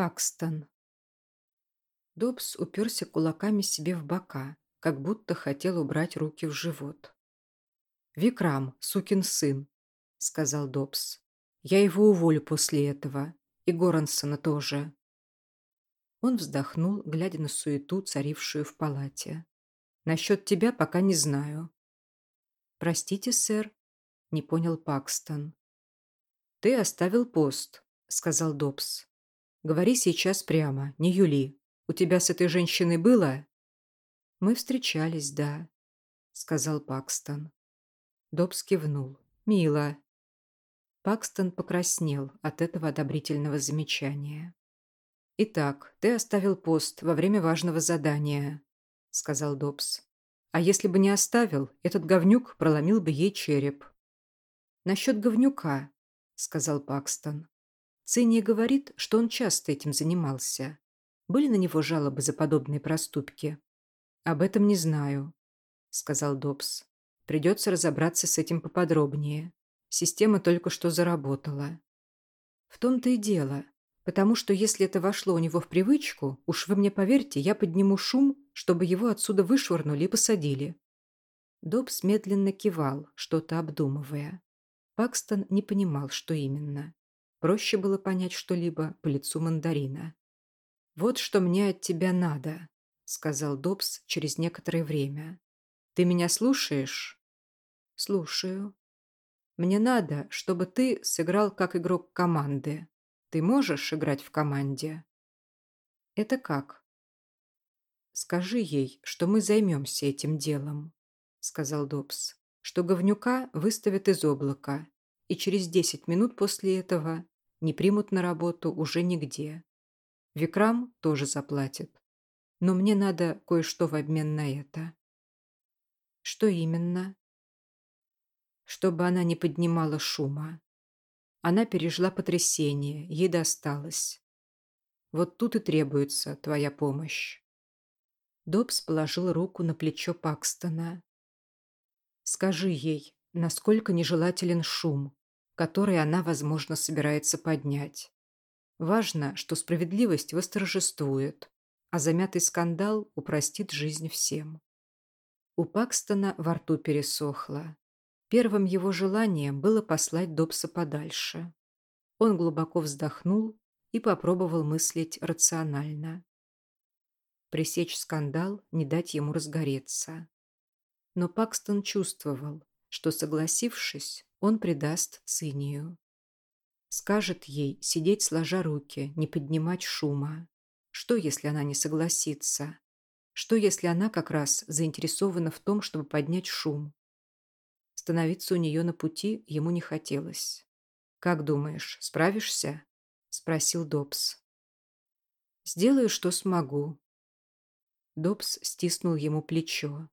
Пакстон. Добс уперся кулаками себе в бока, как будто хотел убрать руки в живот. «Викрам, сукин сын», — сказал Добс. «Я его уволю после этого. И Горансона тоже». Он вздохнул, глядя на суету, царившую в палате. «Насчет тебя пока не знаю». «Простите, сэр», — не понял Пакстон. «Ты оставил пост», — сказал Добс. «Говори сейчас прямо, не Юли. У тебя с этой женщиной было?» «Мы встречались, да», — сказал Пакстон. Добс кивнул. «Мило». Пакстон покраснел от этого одобрительного замечания. «Итак, ты оставил пост во время важного задания», — сказал Добс. «А если бы не оставил, этот говнюк проломил бы ей череп». «Насчет говнюка», — сказал Пакстон. Цинни говорит, что он часто этим занимался. Были на него жалобы за подобные проступки? «Об этом не знаю», — сказал Добс. «Придется разобраться с этим поподробнее. Система только что заработала». «В том-то и дело потому что если это вошло у него в привычку, уж вы мне поверьте, я подниму шум, чтобы его отсюда вышвырнули и посадили». Добс медленно кивал, что-то обдумывая. Пакстон не понимал, что именно. Проще было понять что-либо по лицу мандарина. «Вот что мне от тебя надо», — сказал Добс через некоторое время. «Ты меня слушаешь?» «Слушаю». «Мне надо, чтобы ты сыграл как игрок команды. Ты можешь играть в команде?» «Это как?» «Скажи ей, что мы займемся этим делом», — сказал Добс, «что говнюка выставят из облака, и через десять минут после этого не примут на работу уже нигде. Викрам тоже заплатит. Но мне надо кое-что в обмен на это». «Что именно?» «Чтобы она не поднимала шума. Она пережила потрясение, ей досталось. Вот тут и требуется твоя помощь. Добс положил руку на плечо Пакстона. Скажи ей, насколько нежелателен шум, который она, возможно, собирается поднять. Важно, что справедливость восторжествует, а замятый скандал упростит жизнь всем. У Пакстона во рту пересохло. Первым его желанием было послать Добса подальше. Он глубоко вздохнул и попробовал мыслить рационально. Пресечь скандал, не дать ему разгореться. Но Пакстон чувствовал, что, согласившись, он предаст Цинию. Скажет ей сидеть сложа руки, не поднимать шума. Что, если она не согласится? Что, если она как раз заинтересована в том, чтобы поднять шум? Становиться у нее на пути ему не хотелось. «Как думаешь, справишься?» – спросил Добс. «Сделаю, что смогу». Добс стиснул ему плечо.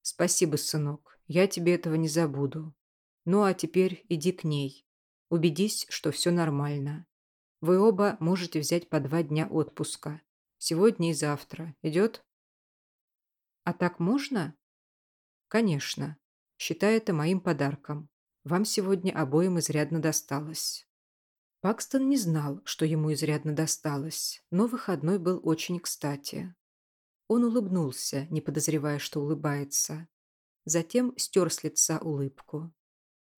«Спасибо, сынок, я тебе этого не забуду. Ну а теперь иди к ней. Убедись, что все нормально. Вы оба можете взять по два дня отпуска. Сегодня и завтра. Идет?» «А так можно?» «Конечно. Считай это моим подарком. Вам сегодня обоим изрядно досталось». Пакстон не знал, что ему изрядно досталось, но выходной был очень кстати. Он улыбнулся, не подозревая, что улыбается. Затем стер с лица улыбку.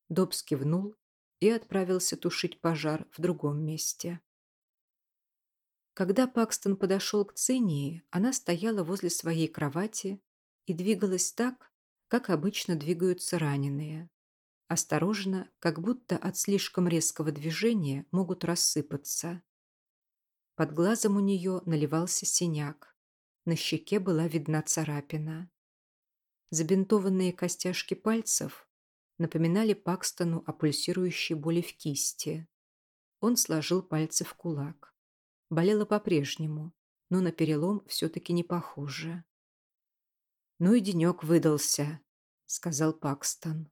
Добс кивнул и отправился тушить пожар в другом месте. Когда Пакстон подошел к Цинии, она стояла возле своей кровати и двигалась так, как обычно двигаются раненые. Осторожно, как будто от слишком резкого движения могут рассыпаться. Под глазом у нее наливался синяк. На щеке была видна царапина. Забинтованные костяшки пальцев напоминали Пакстону о пульсирующей боли в кисти. Он сложил пальцы в кулак. Болело по-прежнему, но на перелом все-таки не похоже. «Ну и денек выдался», — сказал Пакстон.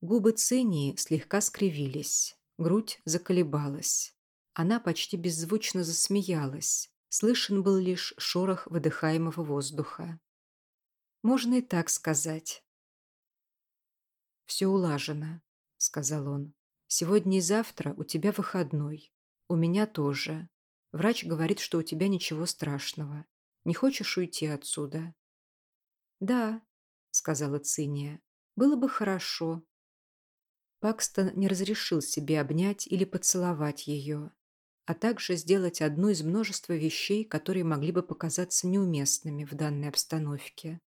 Губы Цении слегка скривились, грудь заколебалась. Она почти беззвучно засмеялась. Слышен был лишь шорох выдыхаемого воздуха. Можно и так сказать. «Все улажено», — сказал он. «Сегодня и завтра у тебя выходной. У меня тоже. Врач говорит, что у тебя ничего страшного. Не хочешь уйти отсюда?» «Да», — сказала Циния, — «было бы хорошо». Пакстон не разрешил себе обнять или поцеловать ее, а также сделать одну из множества вещей, которые могли бы показаться неуместными в данной обстановке.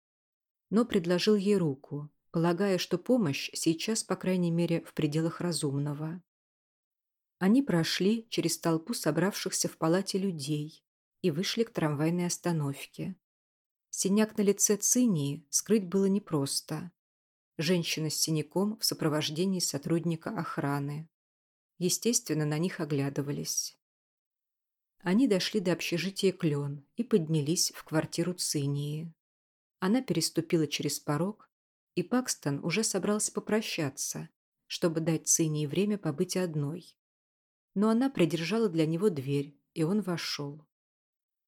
Но предложил ей руку, полагая, что помощь сейчас, по крайней мере, в пределах разумного. Они прошли через толпу собравшихся в палате людей и вышли к трамвайной остановке. Синяк на лице Цинии скрыть было непросто. Женщина с синяком в сопровождении сотрудника охраны. Естественно, на них оглядывались. Они дошли до общежития Клен и поднялись в квартиру Цинии. Она переступила через порог, и Пакстон уже собрался попрощаться, чтобы дать Цинии время побыть одной но она придержала для него дверь, и он вошел.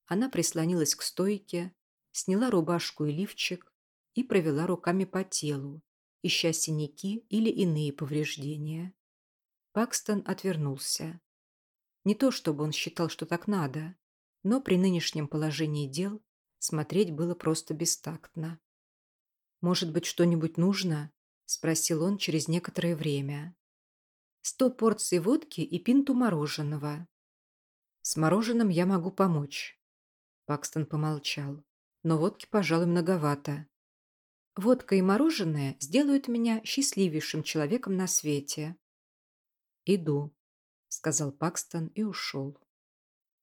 Она прислонилась к стойке, сняла рубашку и лифчик и провела руками по телу, ища синяки или иные повреждения. Пакстон отвернулся. Не то чтобы он считал, что так надо, но при нынешнем положении дел смотреть было просто бестактно. «Может быть, что-нибудь нужно?» – спросил он через некоторое время сто порций водки и пинту мороженого. С мороженым я могу помочь. Пакстон помолчал. Но водки, пожалуй, многовато. Водка и мороженое сделают меня счастливейшим человеком на свете. Иду, сказал Пакстон и ушел.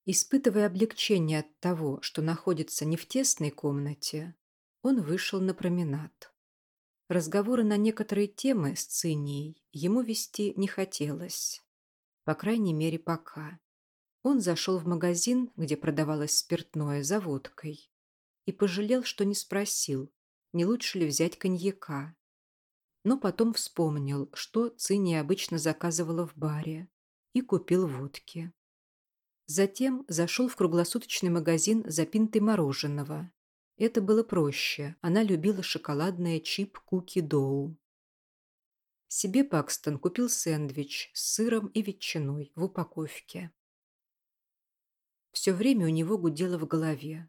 Испытывая облегчение от того, что находится не в тесной комнате, он вышел на променад. Разговоры на некоторые темы с Цинией ему вести не хотелось. По крайней мере, пока. Он зашел в магазин, где продавалось спиртное за водкой, и пожалел, что не спросил, не лучше ли взять коньяка. Но потом вспомнил, что Циния обычно заказывала в баре, и купил водки. Затем зашел в круглосуточный магазин за пинтой мороженого это было проще. Она любила шоколадное чип-куки-доу. Себе Пакстон купил сэндвич с сыром и ветчиной в упаковке. Все время у него гудело в голове.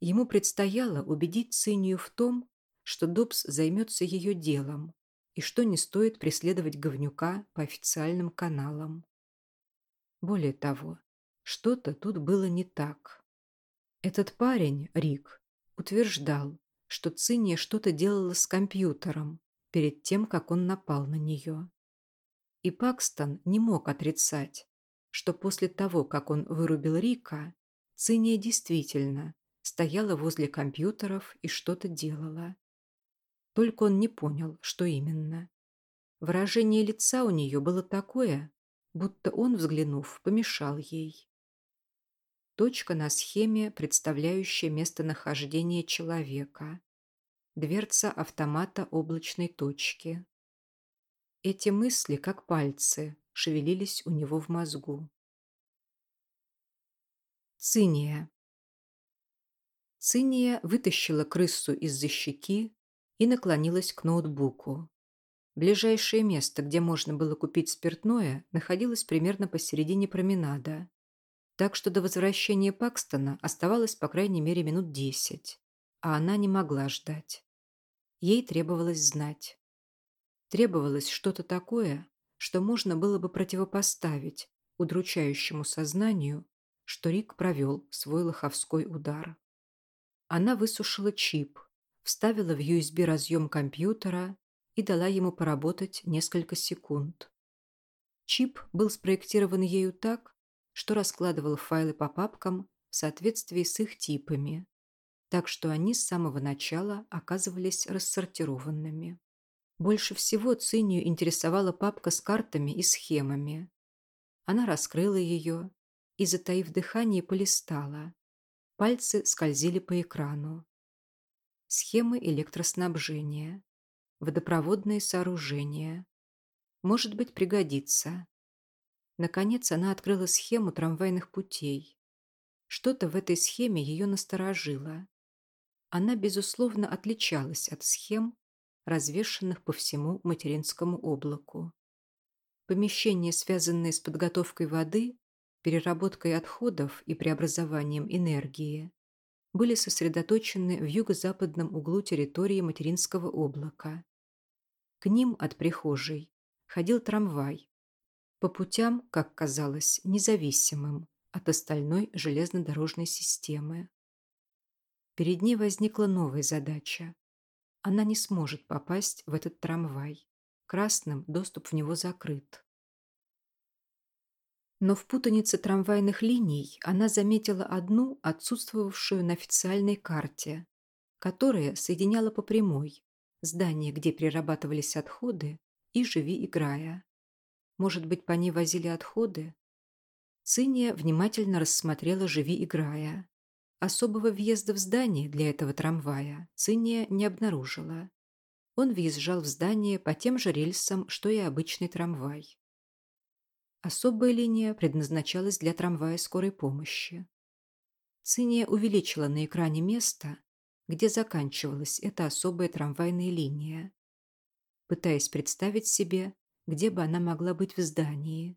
Ему предстояло убедить Цинию в том, что Добс займется ее делом и что не стоит преследовать говнюка по официальным каналам. Более того, что-то тут было не так. Этот парень, Рик, утверждал, что Циния что-то делала с компьютером перед тем, как он напал на нее. И Пакстон не мог отрицать, что после того, как он вырубил Рика, Циния действительно стояла возле компьютеров и что-то делала. Только он не понял, что именно. Выражение лица у нее было такое, будто он, взглянув, помешал ей. Точка на схеме, представляющая местонахождение человека. Дверца автомата облачной точки. Эти мысли, как пальцы, шевелились у него в мозгу. Циния. Циния вытащила крысу из-за щеки и наклонилась к ноутбуку. Ближайшее место, где можно было купить спиртное, находилось примерно посередине променада так что до возвращения Пакстона оставалось по крайней мере минут десять, а она не могла ждать. Ей требовалось знать. Требовалось что-то такое, что можно было бы противопоставить удручающему сознанию, что Рик провел свой лоховской удар. Она высушила чип, вставила в USB разъем компьютера и дала ему поработать несколько секунд. Чип был спроектирован ею так, что раскладывал файлы по папкам в соответствии с их типами, так что они с самого начала оказывались рассортированными. Больше всего Цинию интересовала папка с картами и схемами. Она раскрыла ее и, затаив дыхание, полистала. Пальцы скользили по экрану. Схемы электроснабжения. Водопроводные сооружения. Может быть, пригодится. Наконец она открыла схему трамвайных путей. Что-то в этой схеме ее насторожило. Она, безусловно, отличалась от схем, развешанных по всему материнскому облаку. Помещения, связанные с подготовкой воды, переработкой отходов и преобразованием энергии, были сосредоточены в юго-западном углу территории материнского облака. К ним от прихожей ходил трамвай, по путям, как казалось, независимым от остальной железнодорожной системы. Перед ней возникла новая задача. Она не сможет попасть в этот трамвай. Красным доступ в него закрыт. Но в путанице трамвайных линий она заметила одну, отсутствовавшую на официальной карте, которая соединяла по прямой здание, где перерабатывались отходы, и «Живи, играя». Может быть, по ней возили отходы? Циния внимательно рассмотрела «Живи, играя». Особого въезда в здание для этого трамвая Циния не обнаружила. Он въезжал в здание по тем же рельсам, что и обычный трамвай. Особая линия предназначалась для трамвая скорой помощи. Циния увеличила на экране место, где заканчивалась эта особая трамвайная линия, пытаясь представить себе, где бы она могла быть в здании.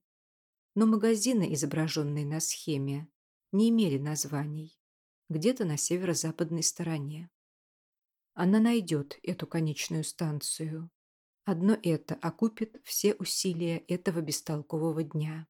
Но магазины, изображенные на схеме, не имели названий где-то на северо-западной стороне. Она найдет эту конечную станцию. Одно это окупит все усилия этого бестолкового дня.